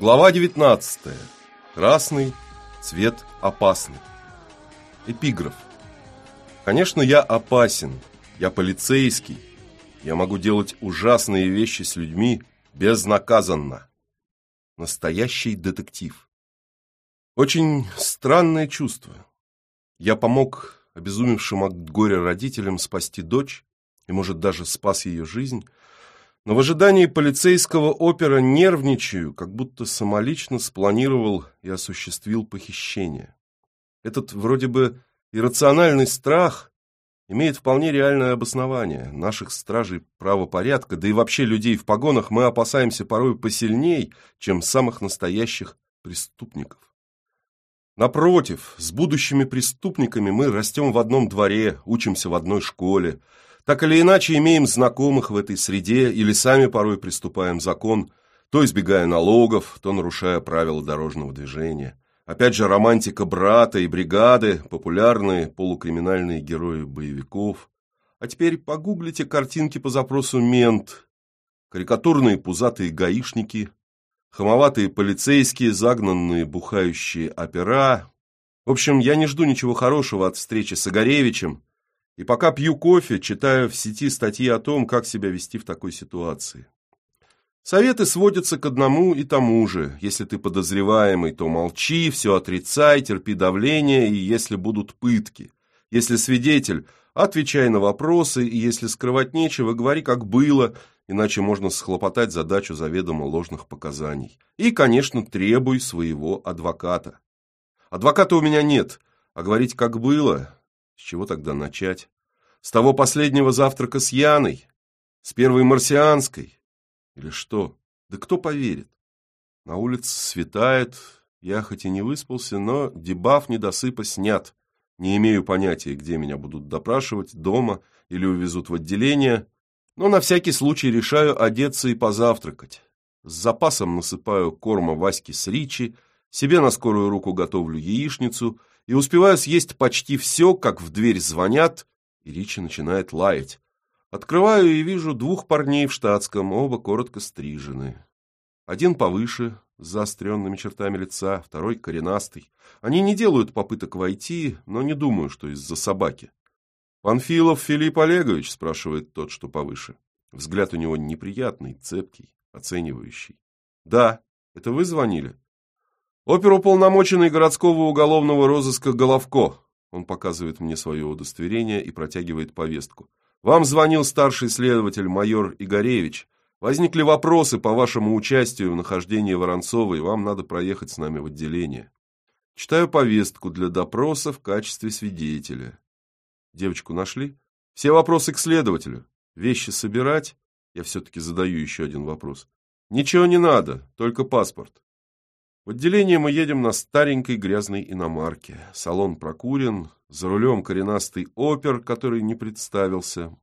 Глава 19. Красный цвет опасный. Эпиграф. Конечно, я опасен. Я полицейский. Я могу делать ужасные вещи с людьми безнаказанно. Настоящий детектив. Очень странное чувство. Я помог обезумевшим от горя родителям спасти дочь и, может, даже спас ее жизнь – но в ожидании полицейского опера нервничаю, как будто самолично спланировал и осуществил похищение. Этот вроде бы иррациональный страх имеет вполне реальное обоснование. Наших стражей правопорядка, да и вообще людей в погонах мы опасаемся порой посильней, чем самых настоящих преступников. Напротив, с будущими преступниками мы растем в одном дворе, учимся в одной школе, так или иначе имеем знакомых в этой среде или сами порой приступаем закон, то избегая налогов, то нарушая правила дорожного движения. Опять же, романтика брата и бригады, популярные полукриминальные герои боевиков. А теперь погуглите картинки по запросу «мент». Карикатурные пузатые гаишники, хамоватые полицейские, загнанные бухающие опера. В общем, я не жду ничего хорошего от встречи с Огаревичем, и пока пью кофе, читаю в сети статьи о том, как себя вести в такой ситуации. Советы сводятся к одному и тому же. Если ты подозреваемый, то молчи, все отрицай, терпи давление, и если будут пытки. Если свидетель, отвечай на вопросы, и если скрывать нечего, говори, как было, иначе можно схлопотать задачу заведомо ложных показаний. И, конечно, требуй своего адвоката. Адвоката у меня нет, а говорить, как было, с чего тогда начать? С того последнего завтрака с Яной? С первой марсианской? Или что? Да кто поверит? На улице светает, я хоть и не выспался, но дебаф недосыпа снят. Не имею понятия, где меня будут допрашивать, дома или увезут в отделение, но на всякий случай решаю одеться и позавтракать. С запасом насыпаю корма Васьки с Ричи, себе на скорую руку готовлю яичницу и успеваю съесть почти все, как в дверь звонят, и Ричи начинает лаять. Открываю и вижу двух парней в штатском, оба коротко стрижены. Один повыше, с заостренными чертами лица, второй коренастый. Они не делают попыток войти, но не думаю, что из-за собаки. «Панфилов Филипп Олегович?» – спрашивает тот, что повыше. Взгляд у него неприятный, цепкий, оценивающий. «Да, это вы звонили?» Оперуполномоченный городского уголовного розыска Головко. Он показывает мне свое удостоверение и протягивает повестку. Вам звонил старший следователь майор Игоревич. Возникли вопросы по вашему участию в нахождении Воронцовой, вам надо проехать с нами в отделение. Читаю повестку для допроса в качестве свидетеля. Девочку нашли? Все вопросы к следователю. Вещи собирать? Я все-таки задаю еще один вопрос. Ничего не надо, только паспорт. В отделение мы едем на старенькой грязной иномарке. Салон прокурен, за рулем коренастый опер, который не представился.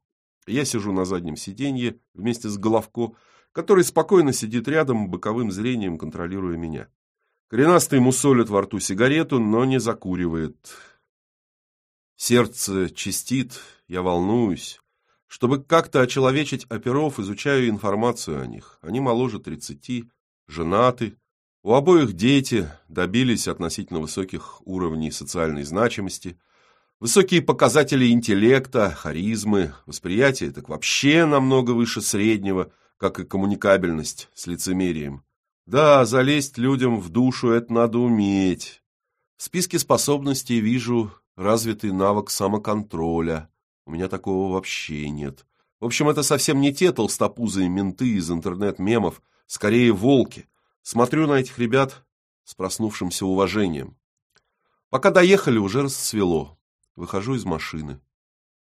Я сижу на заднем сиденье вместе с Головко, который спокойно сидит рядом, боковым зрением контролируя меня. Коренастый мусолит во рту сигарету, но не закуривает. Сердце чистит, я волнуюсь. Чтобы как-то очеловечить оперов, изучаю информацию о них. Они моложе тридцати, женаты, у обоих дети добились относительно высоких уровней социальной значимости, высокие показатели интеллекта, харизмы, восприятие так вообще намного выше среднего, как и коммуникабельность с лицемерием. Да, залезть людям в душу это надо уметь. В списке способностей вижу развитый навык самоконтроля. У меня такого вообще нет. В общем, это совсем не те толстопузые менты из интернет-мемов, скорее волки – Смотрю на этих ребят с проснувшимся уважением. Пока доехали, уже расцвело. Выхожу из машины.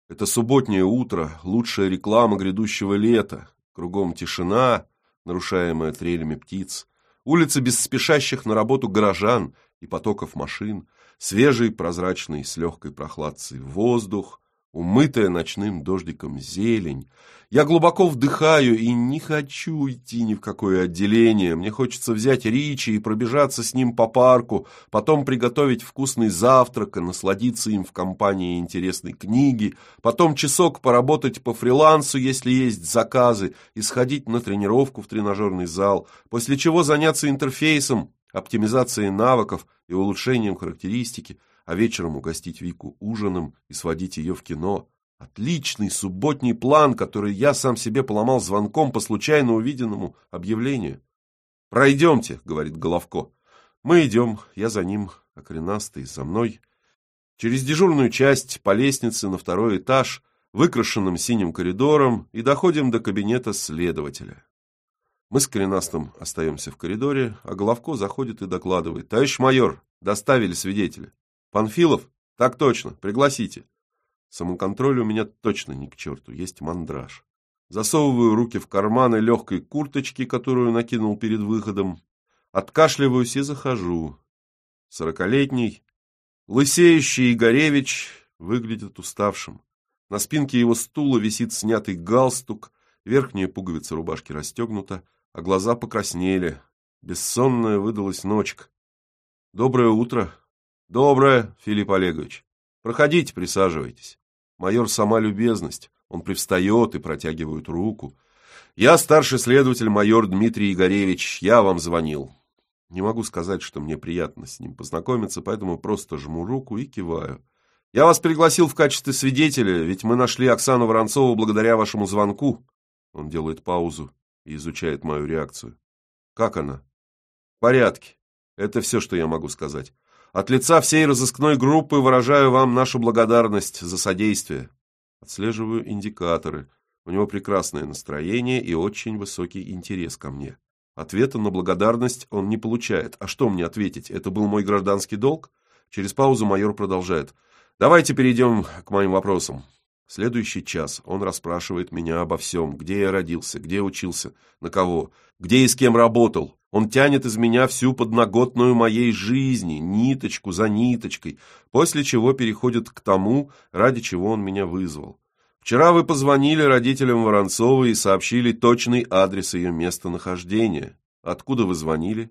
Это субботнее утро, лучшая реклама грядущего лета. Кругом тишина, нарушаемая трелями птиц. Улицы без спешащих на работу горожан и потоков машин. Свежий, прозрачный, с легкой прохладцей воздух. Умытая ночным дождиком зелень. Я глубоко вдыхаю и не хочу идти ни в какое отделение. Мне хочется взять Ричи и пробежаться с ним по парку, потом приготовить вкусный завтрак и насладиться им в компании интересной книги, потом часок поработать по фрилансу, если есть заказы, и сходить на тренировку в тренажерный зал, после чего заняться интерфейсом, оптимизацией навыков и улучшением характеристики, а вечером угостить Вику ужином и сводить ее в кино. Отличный субботний план, который я сам себе поломал звонком по случайно увиденному объявлению. «Пройдемте», — говорит Головко. Мы идем, я за ним, а коренастый за мной. Через дежурную часть по лестнице на второй этаж, выкрашенным синим коридором, и доходим до кабинета следователя. Мы с коренастым остаемся в коридоре, а Головко заходит и докладывает. «Товарищ майор, доставили свидетеля». «Панфилов? Так точно, пригласите». Самоконтроль у меня точно ни к черту, есть мандраж. Засовываю руки в карманы легкой курточки, которую накинул перед выходом. Откашливаюсь и захожу. Сорокалетний, лысеющий Игоревич выглядит уставшим. На спинке его стула висит снятый галстук, верхняя пуговица рубашки расстегнута, а глаза покраснели. Бессонная выдалась ночка. «Доброе утро!» «Доброе, Филипп Олегович. Проходите, присаживайтесь». Майор сама любезность. Он привстает и протягивает руку. «Я старший следователь майор Дмитрий Игоревич. Я вам звонил». Не могу сказать, что мне приятно с ним познакомиться, поэтому просто жму руку и киваю. «Я вас пригласил в качестве свидетеля, ведь мы нашли Оксану Воронцову благодаря вашему звонку». Он делает паузу и изучает мою реакцию. «Как она?» «В порядке. Это все, что я могу сказать. От лица всей разыскной группы выражаю вам нашу благодарность за содействие. Отслеживаю индикаторы. У него прекрасное настроение и очень высокий интерес ко мне. Ответа на благодарность он не получает. А что мне ответить? Это был мой гражданский долг? Через паузу майор продолжает. Давайте перейдем к моим вопросам. Следующий час он расспрашивает меня обо всем. Где я родился, где учился, на кого, где и с кем работал, он тянет из меня всю подноготную моей жизни, ниточку за ниточкой, после чего переходит к тому, ради чего он меня вызвал. Вчера вы позвонили родителям Воронцовой и сообщили точный адрес ее местонахождения. Откуда вы звонили?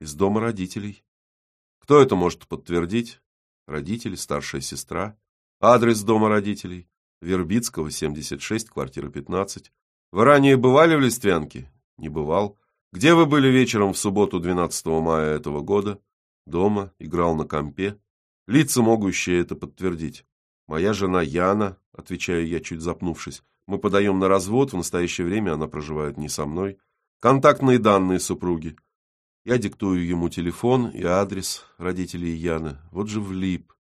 Из дома родителей. Кто это может подтвердить? Родители, старшая сестра. Адрес дома родителей. Вербицкого, 76, квартира 15. Вы ранее бывали в Листвянке? Не бывал. Где вы были вечером в субботу 12 мая этого года? Дома, играл на компе. Лица, могущие это подтвердить. Моя жена Яна, отвечаю я, чуть запнувшись. Мы подаем на развод, в настоящее время она проживает не со мной. Контактные данные супруги. Я диктую ему телефон и адрес родителей Яны. Вот же влип.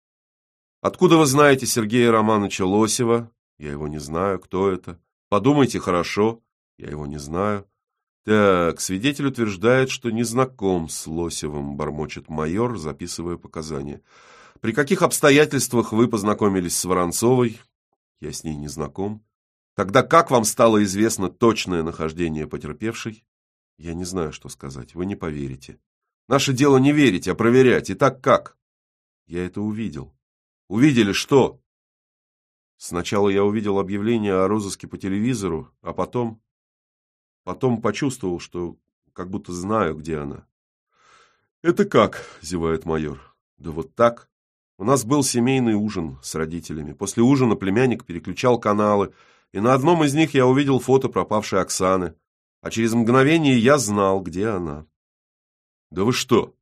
Откуда вы знаете Сергея Романовича Лосева? Я его не знаю. Кто это? Подумайте хорошо. Я его не знаю. Так, свидетель утверждает, что не знаком с Лосевым, бормочет майор, записывая показания. При каких обстоятельствах вы познакомились с Воронцовой? Я с ней не знаком. Тогда как вам стало известно точное нахождение потерпевшей? Я не знаю, что сказать, вы не поверите. Наше дело не верить, а проверять. И так как? Я это увидел. Увидели что? Сначала я увидел объявление о розыске по телевизору, а потом... Потом почувствовал, что как будто знаю, где она. «Это как?» – зевает майор. «Да вот так. У нас был семейный ужин с родителями. После ужина племянник переключал каналы, и на одном из них я увидел фото пропавшей Оксаны. А через мгновение я знал, где она». «Да вы что?»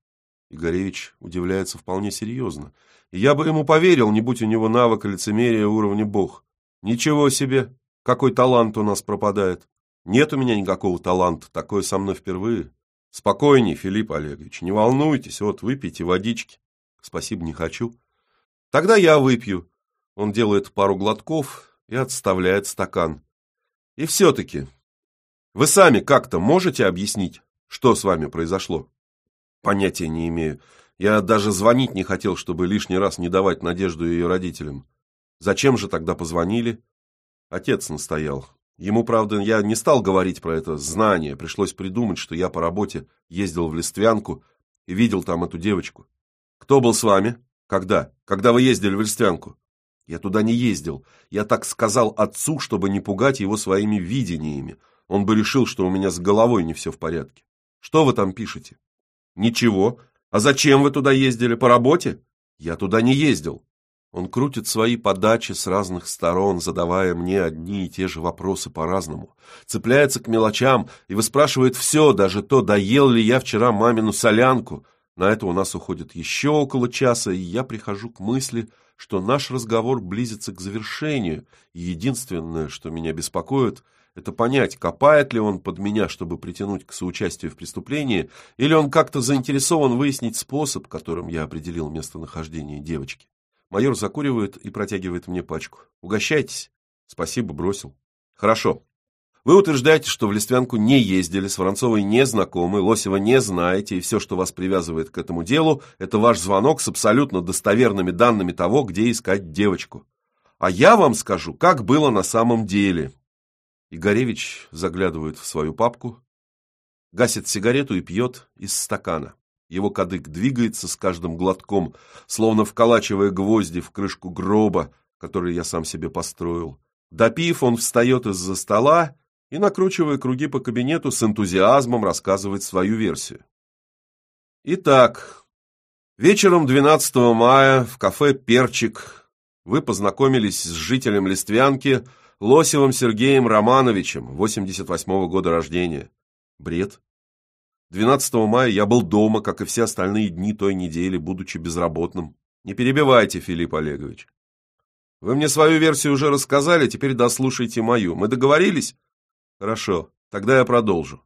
Игоревич удивляется вполне серьезно. Я бы ему поверил, не будь у него навыка лицемерия уровня бог. Ничего себе, какой талант у нас пропадает. Нет у меня никакого таланта, такое со мной впервые. Спокойней, Филипп Олегович, не волнуйтесь, вот выпейте водички. Спасибо, не хочу. Тогда я выпью. Он делает пару глотков и отставляет стакан. И все-таки, вы сами как-то можете объяснить, что с вами произошло? Понятия не имею. Я даже звонить не хотел, чтобы лишний раз не давать надежду ее родителям. Зачем же тогда позвонили? Отец настоял. Ему, правда, я не стал говорить про это знание, пришлось придумать, что я по работе ездил в Листвянку и видел там эту девочку. Кто был с вами? Когда? Когда вы ездили в Листвянку? Я туда не ездил. Я так сказал отцу, чтобы не пугать его своими видениями. Он бы решил, что у меня с головой не все в порядке. Что вы там пишете? Ничего. А зачем вы туда ездили? По работе? Я туда не ездил. Он крутит свои подачи с разных сторон, задавая мне одни и те же вопросы по-разному. Цепляется к мелочам и выспрашивает все, даже то, доел ли я вчера мамину солянку. На это у нас уходит еще около часа, и я прихожу к мысли, что наш разговор близится к завершению, и единственное, что меня беспокоит, это понять, копает ли он под меня, чтобы притянуть к соучастию в преступлении, или он как-то заинтересован выяснить способ, которым я определил местонахождение девочки. Майор закуривает и протягивает мне пачку. «Угощайтесь». «Спасибо, бросил». «Хорошо. Вы утверждаете, что в Листвянку не ездили, с Воронцовой не знакомы, Лосева не знаете, и все, что вас привязывает к этому делу, это ваш звонок с абсолютно достоверными данными того, где искать девочку. А я вам скажу, как было на самом деле». Игоревич заглядывает в свою папку, гасит сигарету и пьет из стакана. Его кадык двигается с каждым глотком, словно вколачивая гвозди в крышку гроба, который я сам себе построил. Допив, он встает из-за стола и, накручивая круги по кабинету, с энтузиазмом рассказывает свою версию. Итак, вечером 12 мая в кафе «Перчик» вы познакомились с жителем Листвянки Лосевым Сергеем Романовичем, 88 -го года рождения. Бред. 12 мая я был дома, как и все остальные дни той недели, будучи безработным. Не перебивайте, Филипп Олегович. Вы мне свою версию уже рассказали, теперь дослушайте мою. Мы договорились? Хорошо, тогда я продолжу.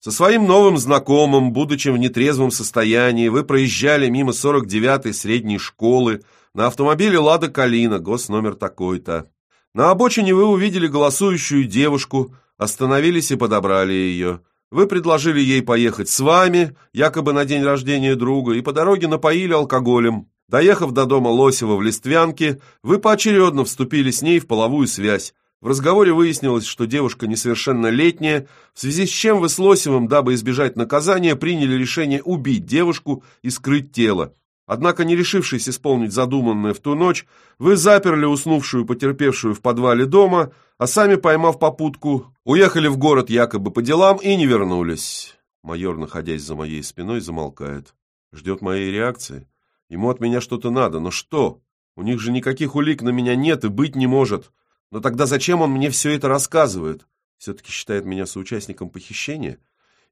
Со своим новым знакомым, будучи в нетрезвом состоянии, вы проезжали мимо 49-й средней школы на автомобиле «Лада Калина», госномер такой-то. На обочине вы увидели голосующую девушку, остановились и подобрали ее. Вы предложили ей поехать с вами, якобы на день рождения друга, и по дороге напоили алкоголем. Доехав до дома Лосева в Листвянке, вы поочередно вступили с ней в половую связь. В разговоре выяснилось, что девушка несовершеннолетняя, в связи с чем вы с Лосевым, дабы избежать наказания, приняли решение убить девушку и скрыть тело. Однако, не решившись исполнить задуманное в ту ночь, вы заперли уснувшую потерпевшую в подвале дома, а сами, поймав попутку, уехали в город якобы по делам и не вернулись. Майор, находясь за моей спиной, замолкает. Ждет моей реакции. Ему от меня что-то надо, но что? У них же никаких улик на меня нет и быть не может. Но тогда зачем он мне все это рассказывает? Все-таки считает меня соучастником похищения?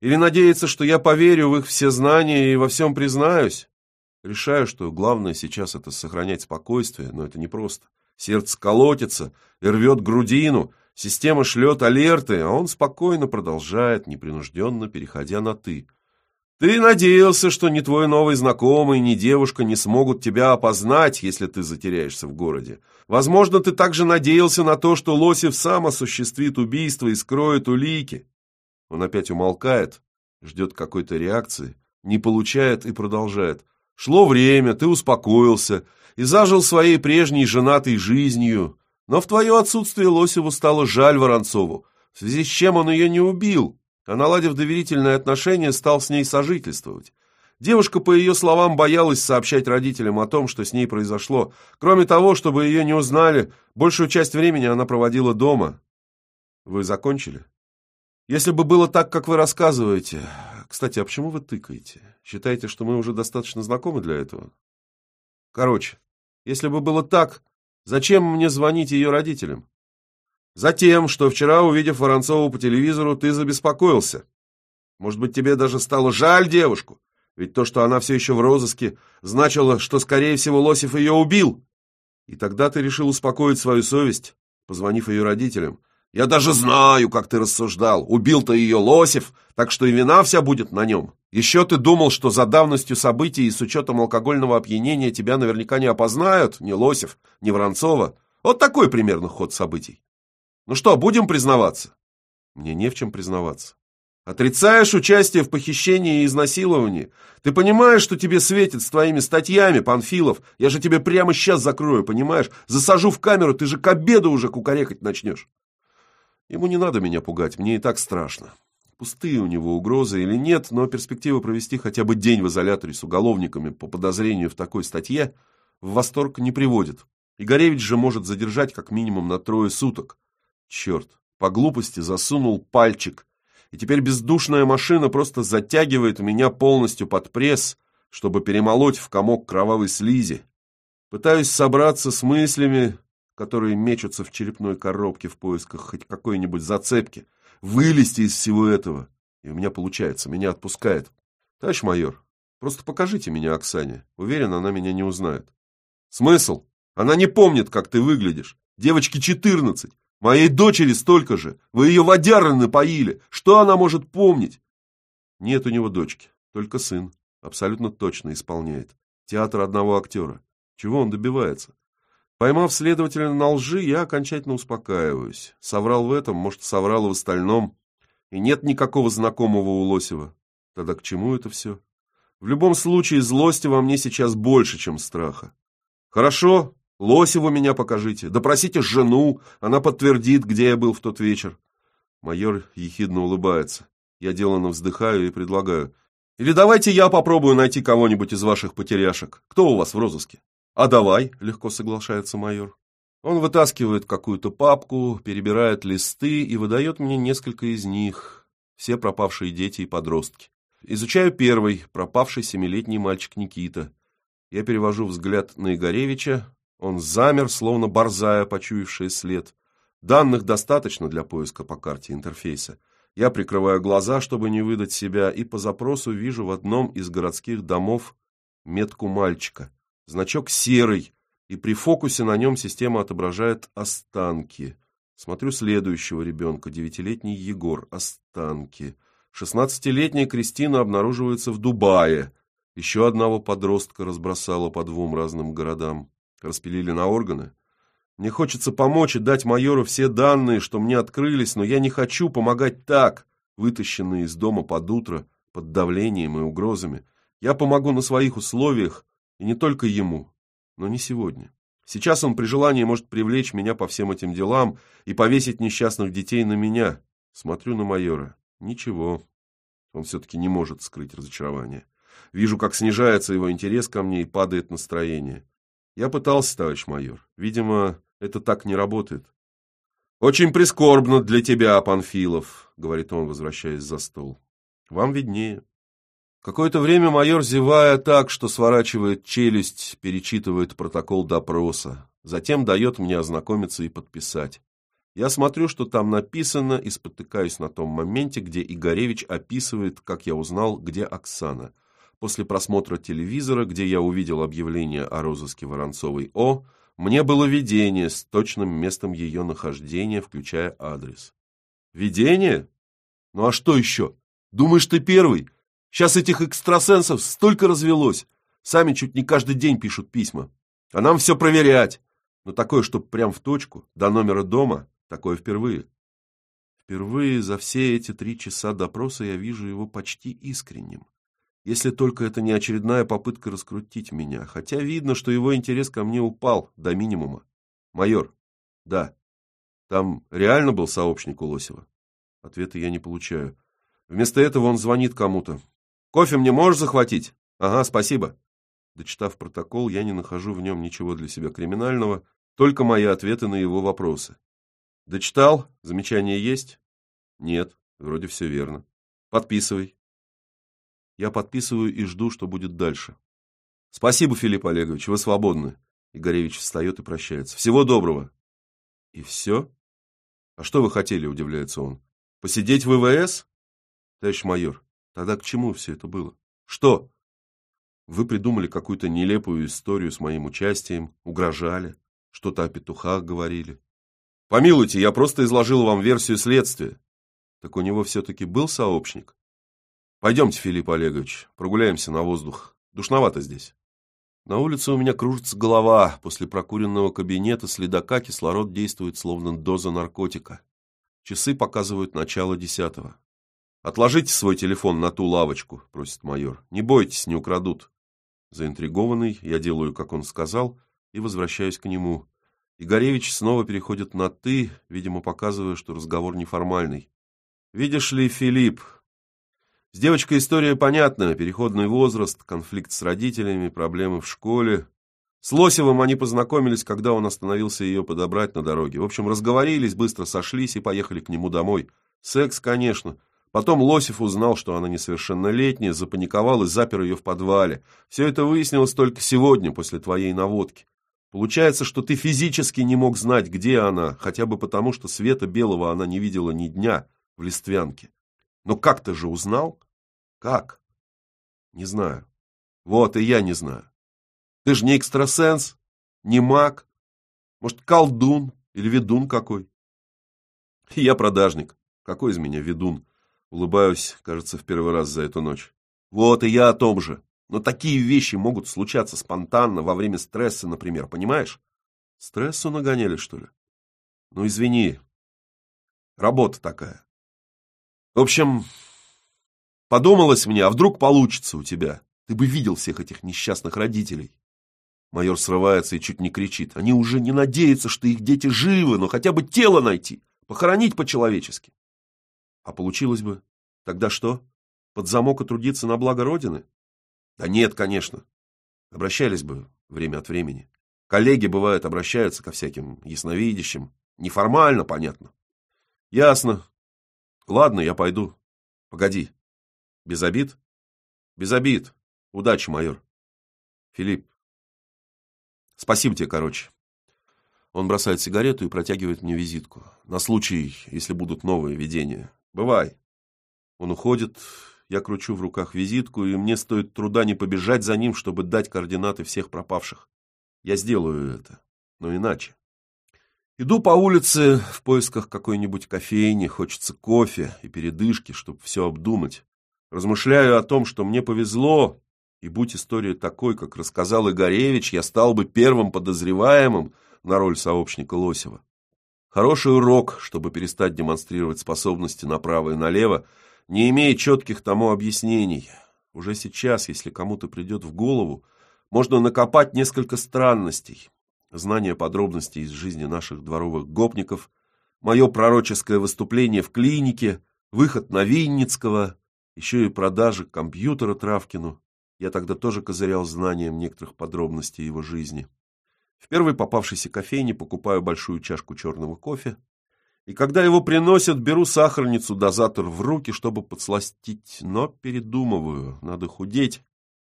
Или надеется, что я поверю в их все знания и во всем признаюсь? Решаю, что главное сейчас это сохранять спокойствие, но это непросто. Сердце колотится и рвет грудину, система шлет алерты, а он спокойно продолжает, непринужденно переходя на «ты». Ты надеялся, что ни твой новый знакомый, ни девушка не смогут тебя опознать, если ты затеряешься в городе. Возможно, ты также надеялся на то, что Лосев сам осуществит убийство и скроет улики. Он опять умолкает, ждет какой-то реакции, не получает и продолжает. Шло время, ты успокоился и зажил своей прежней женатой жизнью. Но в твое отсутствие Лосеву стало жаль Воронцову, в связи с чем он ее не убил, а наладив доверительные отношения, стал с ней сожительствовать. Девушка, по ее словам, боялась сообщать родителям о том, что с ней произошло. Кроме того, чтобы ее не узнали, большую часть времени она проводила дома. Вы закончили? Если бы было так, как вы рассказываете... Кстати, а почему вы тыкаете? Считаете, что мы уже достаточно знакомы для этого? Короче, если бы было так, зачем мне звонить ее родителям? Затем, что вчера, увидев Воронцову по телевизору, ты забеспокоился. Может быть, тебе даже стало жаль девушку? Ведь то, что она все еще в розыске, значило, что, скорее всего, Лосев ее убил. И тогда ты решил успокоить свою совесть, позвонив ее родителям, я даже знаю, как ты рассуждал. Убил-то ее Лосев, так что и вина вся будет на нем. Еще ты думал, что за давностью событий и с учетом алкогольного опьянения тебя наверняка не опознают ни Лосев, ни Воронцова. Вот такой примерно ход событий. Ну что, будем признаваться? Мне не в чем признаваться. Отрицаешь участие в похищении и изнасиловании. Ты понимаешь, что тебе светит с твоими статьями, Панфилов? Я же тебе прямо сейчас закрою, понимаешь? Засажу в камеру, ты же к обеду уже кукарекать начнешь. Ему не надо меня пугать, мне и так страшно. Пустые у него угрозы или нет, но перспектива провести хотя бы день в изоляторе с уголовниками по подозрению в такой статье в восторг не приводит. Игоревич же может задержать как минимум на трое суток. Черт, по глупости засунул пальчик, и теперь бездушная машина просто затягивает меня полностью под пресс, чтобы перемолоть в комок кровавой слизи. Пытаюсь собраться с мыслями, которые мечутся в черепной коробке в поисках хоть какой-нибудь зацепки, вылезти из всего этого. И у меня получается, меня отпускает. Товарищ майор, просто покажите меня Оксане. Уверен, она меня не узнает. Смысл? Она не помнит, как ты выглядишь. Девочке 14. Моей дочери столько же. Вы ее водяры напоили. Что она может помнить? Нет у него дочки, только сын. Абсолютно точно исполняет. Театр одного актера. Чего он добивается? Поймав следователя на лжи, я окончательно успокаиваюсь. Соврал в этом, может, соврал и в остальном. И нет никакого знакомого у Лосева. Тогда к чему это все? В любом случае, злости во мне сейчас больше, чем страха. Хорошо, Лосеву меня покажите. Допросите жену, она подтвердит, где я был в тот вечер. Майор ехидно улыбается. Я деланно вздыхаю и предлагаю. Или давайте я попробую найти кого-нибудь из ваших потеряшек. Кто у вас в розыске? «А давай», — легко соглашается майор. Он вытаскивает какую-то папку, перебирает листы и выдает мне несколько из них. Все пропавшие дети и подростки. Изучаю первый, пропавший семилетний мальчик Никита. Я перевожу взгляд на Игоревича. Он замер, словно борзая, почуявший след. Данных достаточно для поиска по карте интерфейса. Я прикрываю глаза, чтобы не выдать себя, и по запросу вижу в одном из городских домов метку мальчика. Значок серый, и при фокусе на нем система отображает останки. Смотрю следующего ребенка, девятилетний Егор, останки. Шестнадцатилетняя Кристина обнаруживается в Дубае. Еще одного подростка разбросала по двум разным городам. Распилили на органы. Мне хочется помочь и дать майору все данные, что мне открылись, но я не хочу помогать так, вытащенные из дома под утро, под давлением и угрозами. Я помогу на своих условиях, и не только ему, но не сегодня. Сейчас он при желании может привлечь меня по всем этим делам и повесить несчастных детей на меня. Смотрю на майора. Ничего. Он все-таки не может скрыть разочарование. Вижу, как снижается его интерес ко мне и падает настроение. Я пытался, товарищ майор. Видимо, это так не работает. «Очень прискорбно для тебя, Панфилов», — говорит он, возвращаясь за стол. «Вам виднее». Какое-то время майор, зевая так, что сворачивает челюсть, перечитывает протокол допроса. Затем дает мне ознакомиться и подписать. Я смотрю, что там написано, и спотыкаюсь на том моменте, где Игоревич описывает, как я узнал, где Оксана. После просмотра телевизора, где я увидел объявление о розыске Воронцовой О, мне было видение с точным местом ее нахождения, включая адрес. Видение? Ну а что еще? Думаешь, ты первый? Сейчас этих экстрасенсов столько развелось. Сами чуть не каждый день пишут письма. А нам все проверять. Но такое, чтоб прям в точку, до номера дома, такое впервые. Впервые за все эти три часа допроса я вижу его почти искренним. Если только это не очередная попытка раскрутить меня, хотя видно, что его интерес ко мне упал до минимума. Майор, да, там реально был сообщник у Лосева? Ответа я не получаю. Вместо этого он звонит кому-то, Кофе мне можешь захватить? Ага, спасибо. Дочитав протокол, я не нахожу в нем ничего для себя криминального, только мои ответы на его вопросы. Дочитал? Замечания есть? Нет, вроде все верно. Подписывай. Я подписываю и жду, что будет дальше. Спасибо, Филипп Олегович, вы свободны. Игоревич встает и прощается. Всего доброго. И все? А что вы хотели, удивляется он. Посидеть в ВВС? Товарищ майор, Тогда к чему все это было? Что? Вы придумали какую-то нелепую историю с моим участием, угрожали, что-то о петухах говорили. Помилуйте, я просто изложил вам версию следствия. Так у него все-таки был сообщник? Пойдемте, Филипп Олегович, прогуляемся на воздух. Душновато здесь. На улице у меня кружится голова. После прокуренного кабинета следака кислород действует словно доза наркотика. Часы показывают начало десятого. «Отложите свой телефон на ту лавочку», — просит майор. «Не бойтесь, не украдут». Заинтригованный, я делаю, как он сказал, и возвращаюсь к нему. Игоревич снова переходит на «ты», видимо, показывая, что разговор неформальный. «Видишь ли, Филипп, с девочкой история понятная. Переходный возраст, конфликт с родителями, проблемы в школе. С Лосевым они познакомились, когда он остановился ее подобрать на дороге. В общем, разговорились, быстро сошлись и поехали к нему домой. Секс, конечно. Потом Лосев узнал, что она несовершеннолетняя, запаниковал и запер ее в подвале. Все это выяснилось только сегодня, после твоей наводки. Получается, что ты физически не мог знать, где она, хотя бы потому, что света белого она не видела ни дня в Листвянке. Но как ты же узнал? Как? Не знаю. Вот и я не знаю. Ты же не экстрасенс, не маг, может, колдун или ведун какой. Я продажник. Какой из меня ведун? Улыбаюсь, кажется, в первый раз за эту ночь. Вот и я о том же. Но такие вещи могут случаться спонтанно, во время стресса, например, понимаешь? Стрессу нагоняли, что ли? Ну, извини. Работа такая. В общем, подумалось мне, а вдруг получится у тебя? Ты бы видел всех этих несчастных родителей. Майор срывается и чуть не кричит. Они уже не надеются, что их дети живы, но хотя бы тело найти, похоронить по-человечески. А получилось бы. Тогда что? Под замок и трудиться на благо Родины? Да нет, конечно. Обращались бы время от времени. Коллеги, бывают, обращаются ко всяким ясновидящим. Неформально, понятно. Ясно. Ладно, я пойду. Погоди. Без обид? Без обид. Удачи, майор. Филипп. Спасибо тебе, короче. Он бросает сигарету и протягивает мне визитку. На случай, если будут новые видения. Бывай. Он уходит, я кручу в руках визитку, и мне стоит труда не побежать за ним, чтобы дать координаты всех пропавших. Я сделаю это, но иначе. Иду по улице в поисках какой-нибудь кофейни, хочется кофе и передышки, чтобы все обдумать. Размышляю о том, что мне повезло, и будь история такой, как рассказал Игоревич, я стал бы первым подозреваемым на роль сообщника Лосева. Хороший урок, чтобы перестать демонстрировать способности направо и налево, не имея четких тому объяснений. Уже сейчас, если кому-то придет в голову, можно накопать несколько странностей. Знание подробностей из жизни наших дворовых гопников, мое пророческое выступление в клинике, выход на Винницкого, еще и продажи компьютера Травкину. Я тогда тоже козырял знанием некоторых подробностей его жизни. В первой попавшейся кофейне покупаю большую чашку черного кофе, и когда его приносят, беру сахарницу-дозатор в руки, чтобы подсластить, но передумываю, надо худеть,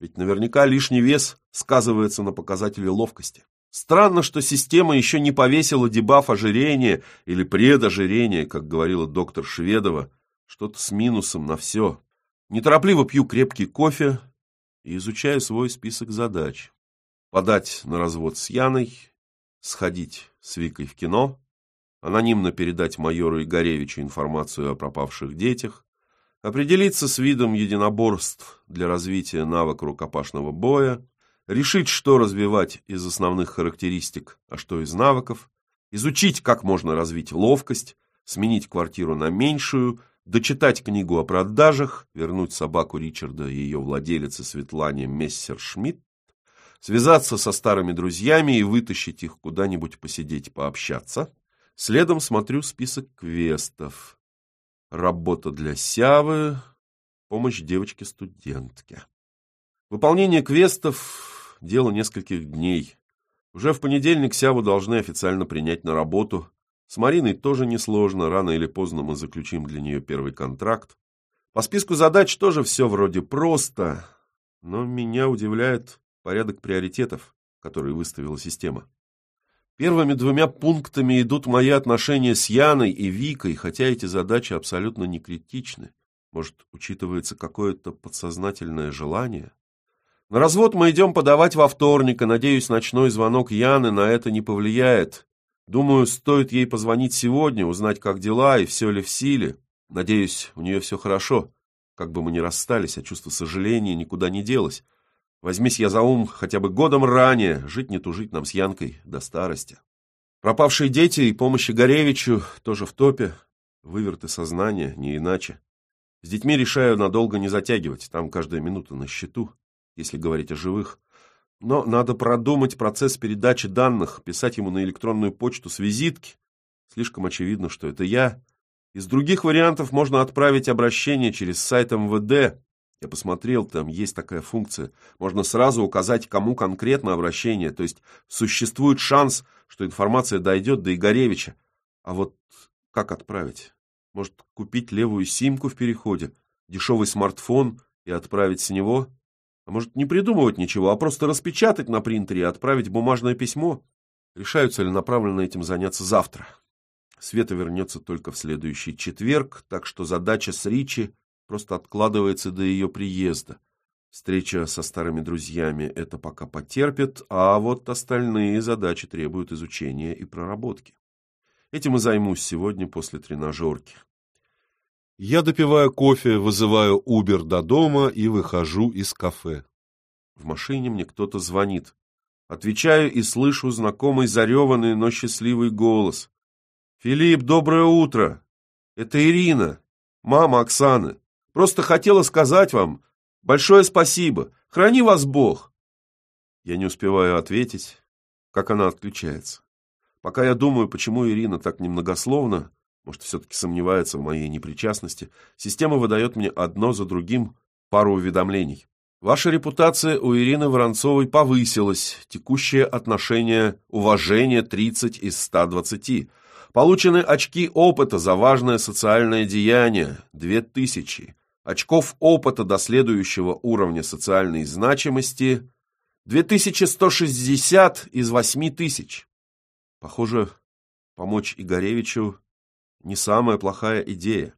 ведь наверняка лишний вес сказывается на показателе ловкости. Странно, что система еще не повесила дебаф ожирения или предожирения, как говорила доктор Шведова, что-то с минусом на все. Неторопливо пью крепкий кофе и изучаю свой список задач. Подать на развод с Яной, сходить с Викой в кино, анонимно передать майору Игоревичу информацию о пропавших детях, определиться с видом единоборств для развития навыка рукопашного боя, решить, что развивать из основных характеристик, а что из навыков, изучить, как можно развить ловкость, сменить квартиру на меньшую, дочитать книгу о продажах, вернуть собаку Ричарда и ее владелице Светлане Мессершмитт, связаться со старыми друзьями и вытащить их куда-нибудь посидеть, пообщаться, Следом смотрю список квестов. Работа для Сявы, помощь девочке-студентке. Выполнение квестов – дело нескольких дней. Уже в понедельник Сяву должны официально принять на работу. С Мариной тоже несложно, рано или поздно мы заключим для нее первый контракт. По списку задач тоже все вроде просто, но меня удивляет порядок приоритетов, который выставила система. Первыми двумя пунктами идут мои отношения с Яной и Викой, хотя эти задачи абсолютно не критичны. Может, учитывается какое-то подсознательное желание? На развод мы идем подавать во вторник, и, надеюсь, ночной звонок Яны на это не повлияет. Думаю, стоит ей позвонить сегодня, узнать, как дела и все ли в силе. Надеюсь, у нее все хорошо. Как бы мы ни расстались, а чувство сожаления никуда не делось. Возьмись я за ум хотя бы годом ранее, жить не тужить нам с Янкой до старости. Пропавшие дети и помощи Горевичу тоже в топе. Выверты сознания, не иначе. С детьми решаю надолго не затягивать, там каждая минута на счету, если говорить о живых. Но надо продумать процесс передачи данных, писать ему на электронную почту с визитки. Слишком очевидно, что это я. Из других вариантов можно отправить обращение через сайт МВД, Я посмотрел, там есть такая функция. Можно сразу указать, кому конкретно обращение. То есть существует шанс, что информация дойдет до Игоревича. А вот как отправить? Может, купить левую симку в переходе, дешевый смартфон и отправить с него? А может, не придумывать ничего, а просто распечатать на принтере и отправить бумажное письмо? Решаю целенаправленно этим заняться завтра. Света вернется только в следующий четверг, так что задача с Ричи просто откладывается до ее приезда. Встреча со старыми друзьями это пока потерпит, а вот остальные задачи требуют изучения и проработки. Этим и займусь сегодня после тренажерки. Я допиваю кофе, вызываю Убер до дома и выхожу из кафе. В машине мне кто-то звонит. Отвечаю и слышу знакомый зареванный, но счастливый голос. «Филипп, доброе утро! Это Ирина, мама Оксаны. Просто хотела сказать вам большое спасибо. Храни вас Бог!» Я не успеваю ответить, как она отключается. Пока я думаю, почему Ирина так немногословна, может, все-таки сомневается в моей непричастности, система выдает мне одно за другим пару уведомлений. Ваша репутация у Ирины Воронцовой повысилась, текущее отношение уважение 30 из 120. Получены очки опыта за важное социальное деяние – 2000. Очков опыта до следующего уровня социальной значимости – 2160 из 8000. Похоже, помочь Игоревичу не самая плохая идея.